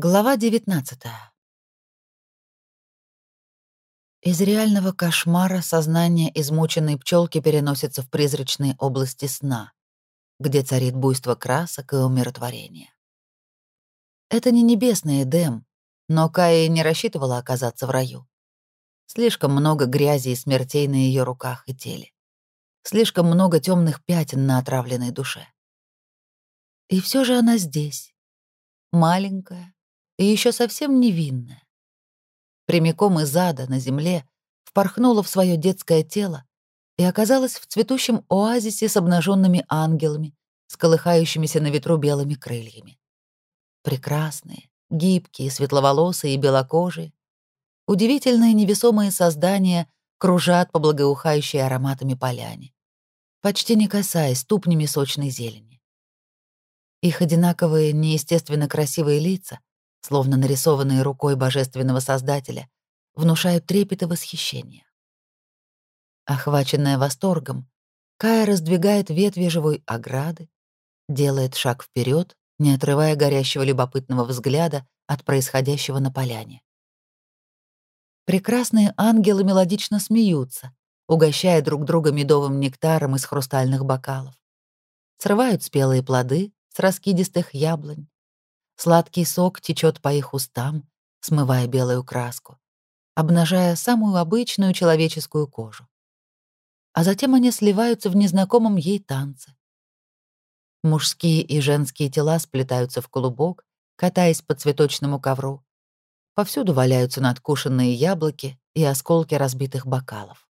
Глава 19 Из реального кошмара сознание измученной пчелки переносится в призрачные области сна, где царит буйство красок и умиротворение. Это не небесный Эдем, но Кая не рассчитывала оказаться в раю. Слишком много грязи и смертей на ее руках и теле. Слишком много темных пятен на отравленной душе. И все же она здесь, маленькая и еще совсем невинная. Прямиком из ада на земле впорхнула в свое детское тело и оказалась в цветущем оазисе с обнаженными ангелами, с колыхающимися на ветру белыми крыльями. Прекрасные, гибкие, светловолосые и белокожие, удивительные невесомые создания кружат по благоухающей ароматами поляне, почти не касаясь ступнями сочной зелени. Их одинаковые, неестественно красивые лица, словно нарисованные рукой божественного Создателя, внушают трепет и восхищение. Охваченная восторгом, Кая раздвигает ветви живой ограды, делает шаг вперед, не отрывая горящего любопытного взгляда от происходящего на поляне. Прекрасные ангелы мелодично смеются, угощая друг друга медовым нектаром из хрустальных бокалов. Срывают спелые плоды с раскидистых яблонь. Сладкий сок течет по их устам, смывая белую краску, обнажая самую обычную человеческую кожу. А затем они сливаются в незнакомом ей танце. Мужские и женские тела сплетаются в клубок, катаясь по цветочному ковру, Повсюду валяются надкушенные яблоки и осколки разбитых бокалов.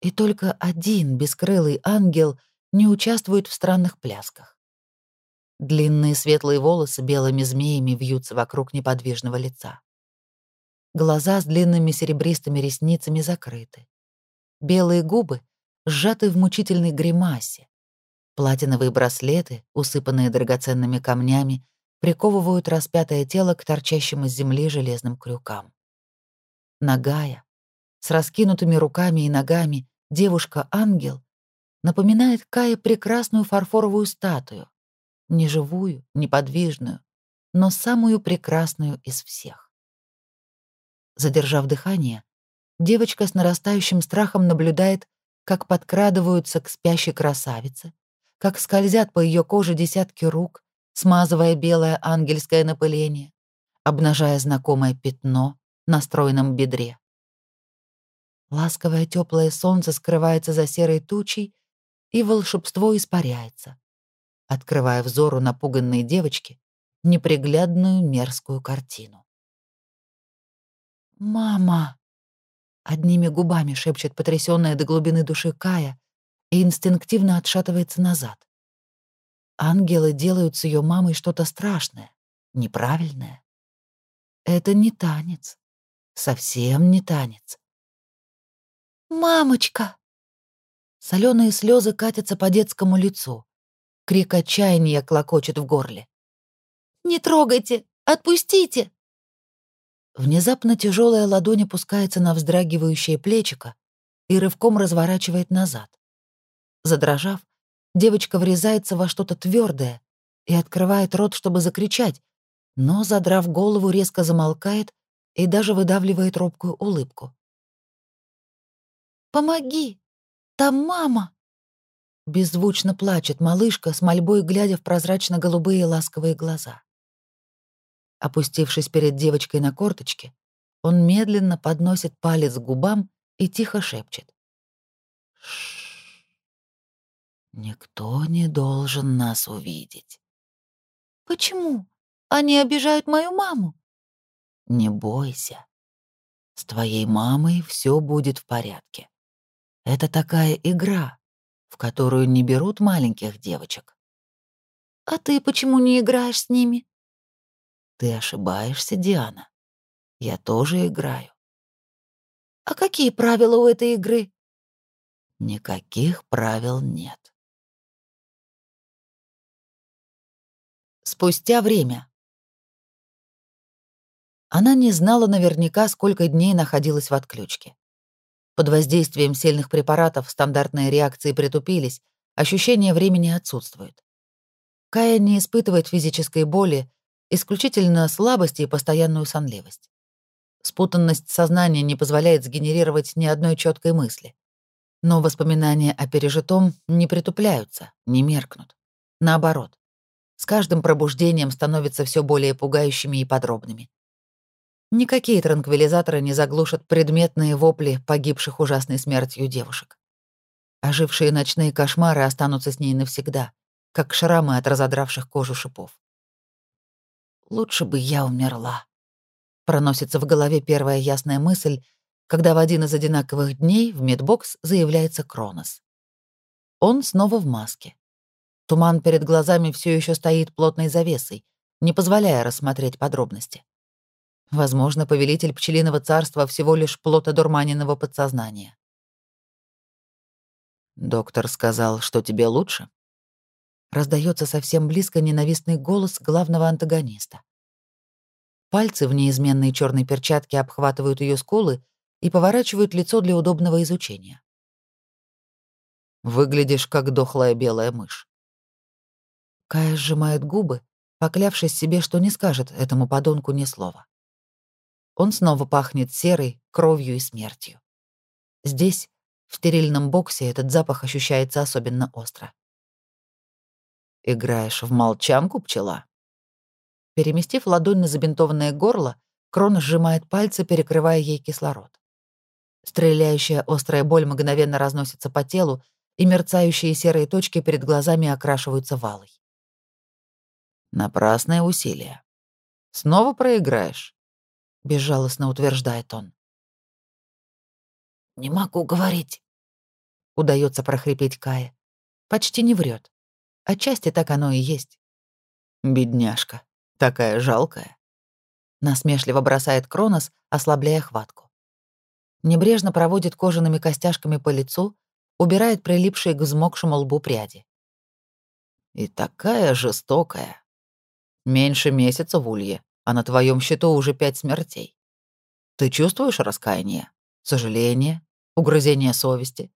И только один бескрылый ангел не участвует в странных плясках. Длинные светлые волосы белыми змеями вьются вокруг неподвижного лица. Глаза с длинными серебристыми ресницами закрыты. Белые губы сжаты в мучительной гримасе. Платиновые браслеты, усыпанные драгоценными камнями, приковывают распятое тело к торчащим из земли железным крюкам. Нагая, с раскинутыми руками и ногами, девушка-ангел напоминает Кае прекрасную фарфоровую статую, не живую, неподвижную, но самую прекрасную из всех. Задержав дыхание, девочка с нарастающим страхом наблюдает, как подкрадываются к спящей красавице, как скользят по ее коже десятки рук, смазывая белое ангельское напыление, обнажая знакомое пятно на стройном бедре. Ласковое теплое солнце скрывается за серой тучей, и волшебство испаряется, открывая взору напуганной девочки неприглядную мерзкую картину. «Мама!» — одними губами шепчет потрясённая до глубины души Кая и инстинктивно отшатывается назад. Ангелы делают с ее мамой что-то страшное, неправильное. Это не танец. Совсем не танец. «Мамочка!» Соленые слезы катятся по детскому лицу. Крик отчаяния клокочет в горле. «Не трогайте! Отпустите!» Внезапно тяжелая ладонь опускается на вздрагивающее плечико и рывком разворачивает назад. Задрожав, Девочка врезается во что-то твердое и открывает рот, чтобы закричать, но, задрав голову, резко замолкает и даже выдавливает робкую улыбку. «Помоги! Там мама!» Беззвучно плачет малышка, с мольбой глядя в прозрачно-голубые ласковые глаза. Опустившись перед девочкой на корточки, он медленно подносит палец к губам и тихо шепчет. «Ш Никто не должен нас увидеть. Почему? Они обижают мою маму. Не бойся. С твоей мамой все будет в порядке. Это такая игра, в которую не берут маленьких девочек. А ты почему не играешь с ними? Ты ошибаешься, Диана. Я тоже играю. А какие правила у этой игры? Никаких правил нет. Спустя время. Она не знала наверняка, сколько дней находилась в отключке. Под воздействием сильных препаратов стандартные реакции притупились, ощущение времени отсутствует. Кая не испытывает физической боли исключительно слабость и постоянную сонливость. Спутанность сознания не позволяет сгенерировать ни одной четкой мысли. Но воспоминания о пережитом не притупляются, не меркнут. Наоборот, с каждым пробуждением становятся все более пугающими и подробными. Никакие транквилизаторы не заглушат предметные вопли погибших ужасной смертью девушек. Ожившие ночные кошмары останутся с ней навсегда, как шрамы от разодравших кожу шипов. «Лучше бы я умерла», — проносится в голове первая ясная мысль, когда в один из одинаковых дней в медбокс заявляется Кронос. Он снова в маске. Туман перед глазами все еще стоит плотной завесой, не позволяя рассмотреть подробности. Возможно, повелитель пчелиного царства всего лишь плод одурманенного подсознания. «Доктор сказал, что тебе лучше?» Раздается совсем близко ненавистный голос главного антагониста. Пальцы в неизменной черной перчатке обхватывают ее скулы и поворачивают лицо для удобного изучения. «Выглядишь, как дохлая белая мышь». Кая сжимает губы, поклявшись себе, что не скажет этому подонку ни слова. Он снова пахнет серой, кровью и смертью. Здесь, в стерильном боксе, этот запах ощущается особенно остро. «Играешь в молчанку, пчела?» Переместив ладонь на забинтованное горло, Крон сжимает пальцы, перекрывая ей кислород. Стреляющая острая боль мгновенно разносится по телу, и мерцающие серые точки перед глазами окрашиваются валой. Напрасное усилие. Снова проиграешь. — безжалостно утверждает он. «Не могу говорить», — удается прохрипеть Кая. Почти не врет. Отчасти так оно и есть. «Бедняжка, такая жалкая», — насмешливо бросает Кронос, ослабляя хватку. Небрежно проводит кожаными костяшками по лицу, убирает прилипшие к взмокшему лбу пряди. «И такая жестокая. Меньше месяца в улье, а на твоем счету уже пять смертей. Ты чувствуешь раскаяние, сожаление, угрызение совести?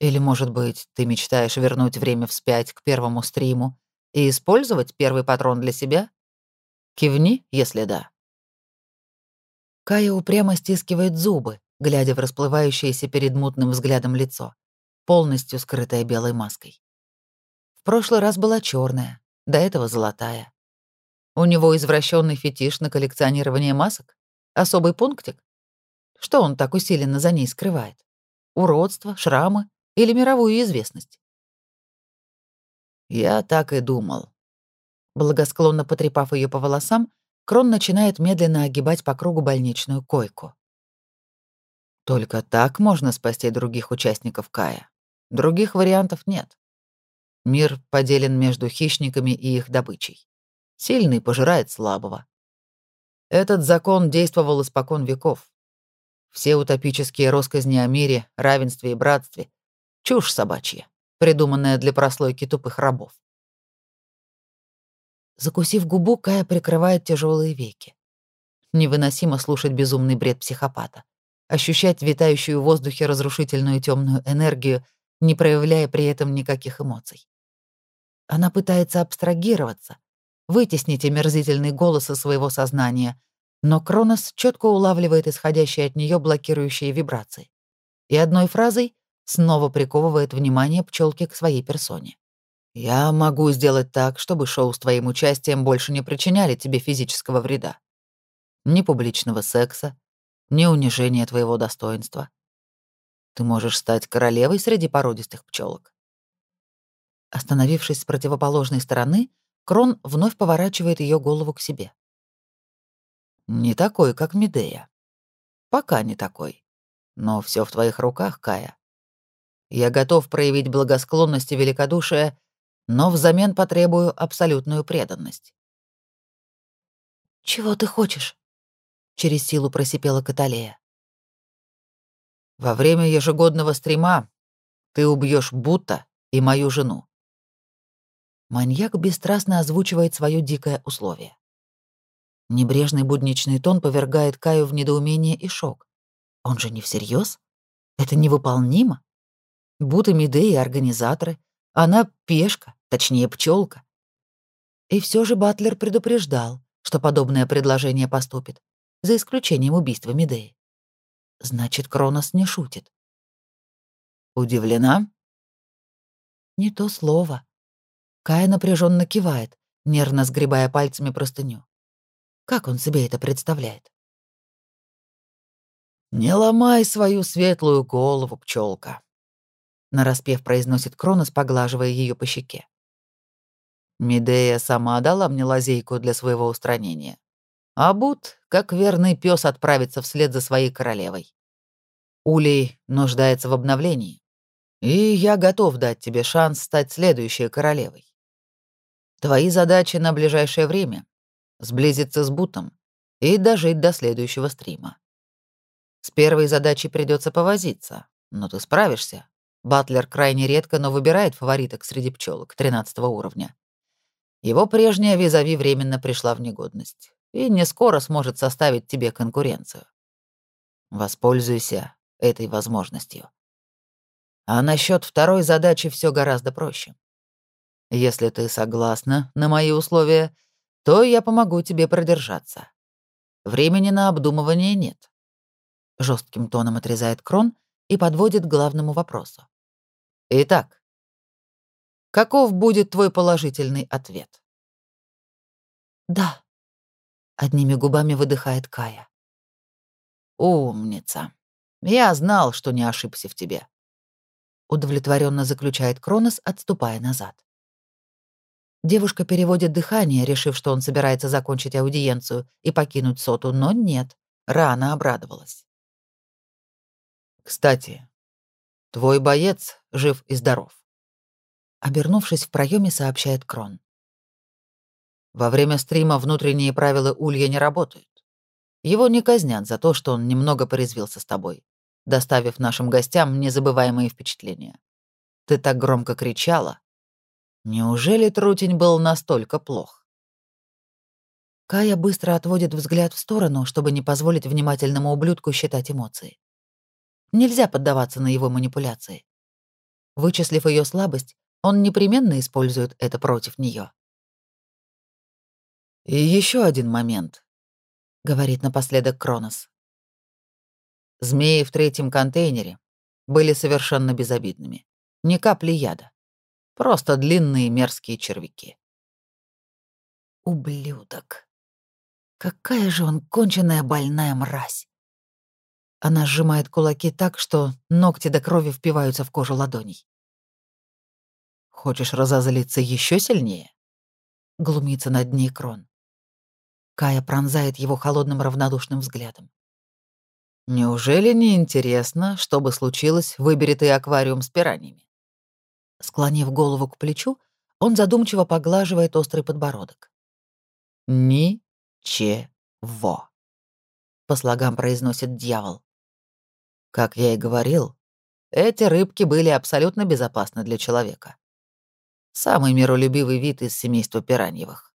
Или, может быть, ты мечтаешь вернуть время вспять к первому стриму и использовать первый патрон для себя? Кивни, если да. Кая упрямо стискивает зубы, глядя в расплывающееся перед мутным взглядом лицо, полностью скрытое белой маской. В прошлый раз была черная, до этого золотая. У него извращенный фетиш на коллекционирование масок? Особый пунктик? Что он так усиленно за ней скрывает? Уродство, шрамы или мировую известность? Я так и думал. Благосклонно потрепав ее по волосам, Крон начинает медленно огибать по кругу больничную койку. Только так можно спасти других участников Кая. Других вариантов нет. Мир поделен между хищниками и их добычей. Сильный пожирает слабого. Этот закон действовал испокон веков. Все утопические росказни о мире, равенстве и братстве — чушь собачья, придуманная для прослойки тупых рабов. Закусив губу, Кая прикрывает тяжелые веки. Невыносимо слушать безумный бред психопата, ощущать витающую в воздухе разрушительную темную энергию, не проявляя при этом никаких эмоций. Она пытается абстрагироваться, вытеснить омерзительный голос из своего сознания, но Кронос четко улавливает исходящие от нее блокирующие вибрации и одной фразой снова приковывает внимание пчелки к своей персоне. «Я могу сделать так, чтобы шоу с твоим участием больше не причиняли тебе физического вреда. Ни публичного секса, ни унижения твоего достоинства. Ты можешь стать королевой среди породистых пчелок. Остановившись с противоположной стороны, Крон вновь поворачивает ее голову к себе. «Не такой, как Медея. Пока не такой. Но все в твоих руках, Кая. Я готов проявить благосклонность и великодушие, но взамен потребую абсолютную преданность». «Чего ты хочешь?» — через силу просипела Каталея. «Во время ежегодного стрима ты убьешь Бута и мою жену. Маньяк бесстрастно озвучивает свое дикое условие. Небрежный будничный тон повергает Каю в недоумение и шок. Он же не всерьез? Это невыполнимо? Будто Медеи организаторы. Она пешка, точнее пчелка. И все же Батлер предупреждал, что подобное предложение поступит, за исключением убийства Медеи. Значит, Кронос не шутит. Удивлена? Не то слово. Кая напряженно кивает, нервно сгребая пальцами простыню. Как он себе это представляет? «Не ломай свою светлую голову, пчелка, нараспев произносит Кронос, поглаживая ее по щеке. Медея сама дала мне лазейку для своего устранения. А Бут, как верный пес, отправится вслед за своей королевой. Улей нуждается в обновлении, и я готов дать тебе шанс стать следующей королевой. Твои задачи на ближайшее время — сблизиться с Бутом и дожить до следующего стрима. С первой задачей придется повозиться, но ты справишься. Батлер крайне редко, но выбирает фавориток среди пчелок 13 уровня. Его прежняя визави временно пришла в негодность и не скоро сможет составить тебе конкуренцию. Воспользуйся этой возможностью. А насчет второй задачи все гораздо проще. Если ты согласна на мои условия, то я помогу тебе продержаться. Времени на обдумывание нет жестким тоном отрезает Крон и подводит к главному вопросу. Итак, каков будет твой положительный ответ? Да. Одними губами выдыхает Кая. Умница. Я знал, что не ошибся в тебе. Удовлетворенно заключает Кронос, отступая назад. Девушка переводит дыхание, решив, что он собирается закончить аудиенцию и покинуть соту, но нет, рано обрадовалась. Кстати, твой боец жив и здоров. Обернувшись в проеме, сообщает Крон. Во время стрима внутренние правила Улья не работают. Его не казнят за то, что он немного порезвился с тобой, доставив нашим гостям незабываемые впечатления. Ты так громко кричала. Неужели Трутень был настолько плох? Кая быстро отводит взгляд в сторону, чтобы не позволить внимательному ублюдку считать эмоции. Нельзя поддаваться на его манипуляции. Вычислив ее слабость, он непременно использует это против нее. «И еще один момент», — говорит напоследок Кронос. «Змеи в третьем контейнере были совершенно безобидными. Ни капли яда. Просто длинные мерзкие червяки». «Ублюдок. Какая же он конченая больная мразь!» Она сжимает кулаки так, что ногти до крови впиваются в кожу ладоней. «Хочешь разозлиться еще сильнее?» Глумится над ней Крон. Кая пронзает его холодным равнодушным взглядом. «Неужели не интересно, что бы случилось, выбери ты аквариум с пираньями?» Склонив голову к плечу, он задумчиво поглаживает острый подбородок. «Ни-че-во», — по слогам произносит дьявол. Как я и говорил, эти рыбки были абсолютно безопасны для человека. Самый миролюбивый вид из семейства пираньевых.